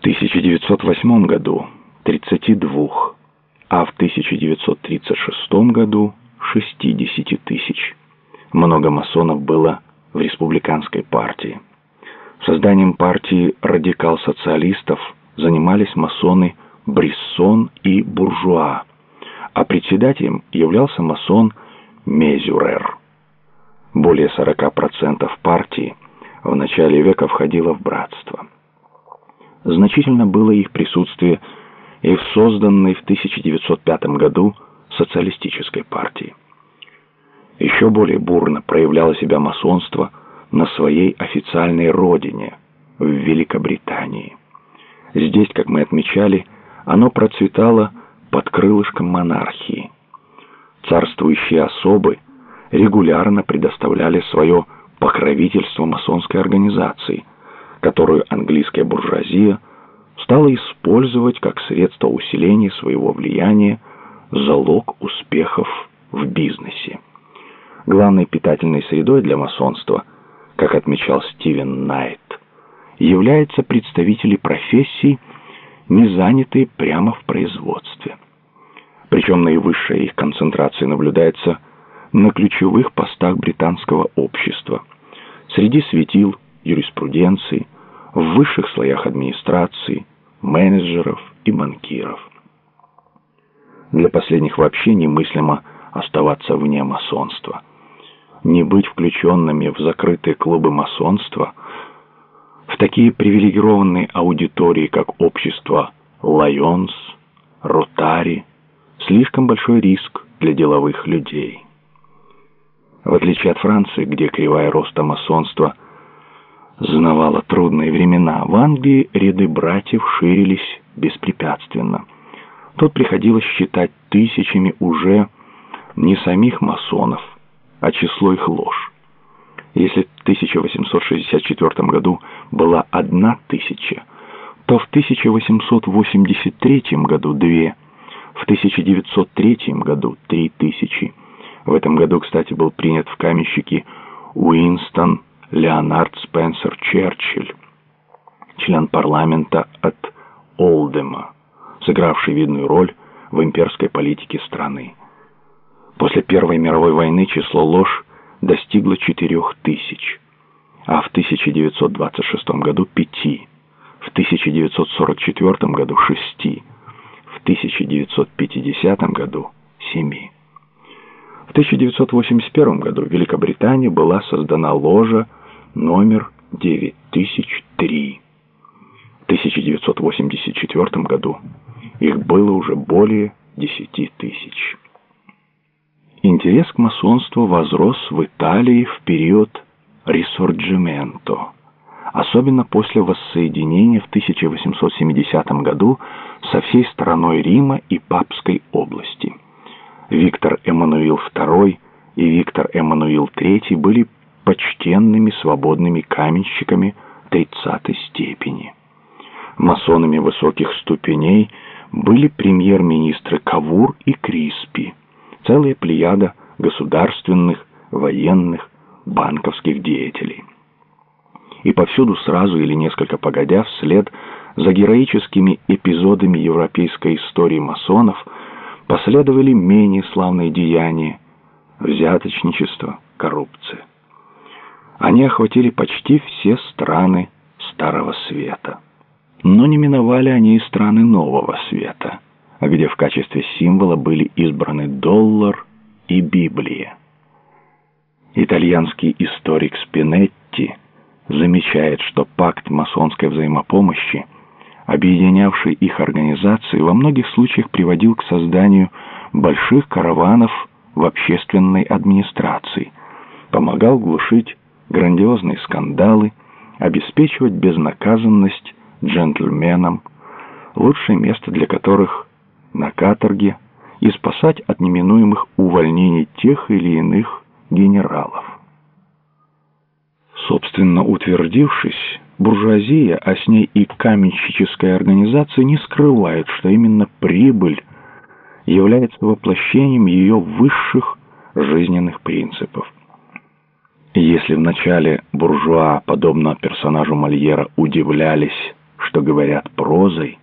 1908 году 32, а в 1936 году 60 тысяч. Много масонов было в республиканской партии. Созданием партии радикал-социалистов занимались масоны Бриссон и Буржуа, а председателем являлся масон Мезюрер. Более 40% партии в начале века входило в братство. Значительно было их присутствие и в созданной в 1905 году социалистической партии. Еще более бурно проявляло себя масонство на своей официальной родине, в Великобритании. Здесь, как мы отмечали, оно процветало под крылышком монархии. Царствующие особы регулярно предоставляли свое покровительство масонской организации, которую английская буржуазия стала использовать как средство усиления своего влияния, залог успехов в бизнесе. Главной питательной средой для масонства, как отмечал Стивен Найт, являются представители профессий, не занятые прямо в производстве. Причем наивысшая их концентрация наблюдается на ключевых постах британского общества, среди светил юриспруденции, в высших слоях администрации, менеджеров и банкиров. Для последних вообще немыслимо оставаться вне масонства. Не быть включенными в закрытые клубы масонства, в такие привилегированные аудитории, как общество Лайонс, Ротари, слишком большой риск для деловых людей. В отличие от Франции, где кривая роста масонства знавала трудные времена, в Англии ряды братьев ширились беспрепятственно. Тут приходилось считать тысячами уже не самих масонов, а число их ложь. Если в 1864 году была одна тысяча, то в 1883 году две, в 1903 году три тысячи. В этом году, кстати, был принят в каменщики Уинстон Леонард Спенсер Черчилль, член парламента от Олдема, сыгравший видную роль в имперской политике страны. После Первой мировой войны число ложь достигло 4000, а в 1926 году – 5, в 1944 году – 6, в 1950 году – 7. В 1981 году в Великобритании была создана ложа номер 9003. В 1984 году их было уже более 10 тысяч. Интерес к масонству возрос в Италии в период Рисорджименто, особенно после воссоединения в 1870 году со всей стороной Рима и Папской области. Виктор Эммануил II и Виктор Эммануил III были почтенными свободными каменщиками 30 степени. Масонами высоких ступеней были премьер-министры Кавур и Криспи, целая плеяда государственных, военных, банковских деятелей. И повсюду сразу или несколько погодя вслед за героическими эпизодами европейской истории масонов – последовали менее славные деяния, взяточничество, коррупция. Они охватили почти все страны Старого Света. Но не миновали они и страны Нового Света, где в качестве символа были избраны доллар и Библия. Итальянский историк Спинетти замечает, что пакт масонской взаимопомощи – объединявший их организации, во многих случаях приводил к созданию больших караванов в общественной администрации, помогал глушить грандиозные скандалы, обеспечивать безнаказанность джентльменам, лучшее место для которых на каторге и спасать от неминуемых увольнений тех или иных генералов. Собственно утвердившись, буржуазия, а с ней и каменщическая организация не скрывают, что именно прибыль является воплощением ее высших жизненных принципов. Если в начале буржуа, подобно персонажу Мольера, удивлялись что говорят прозой,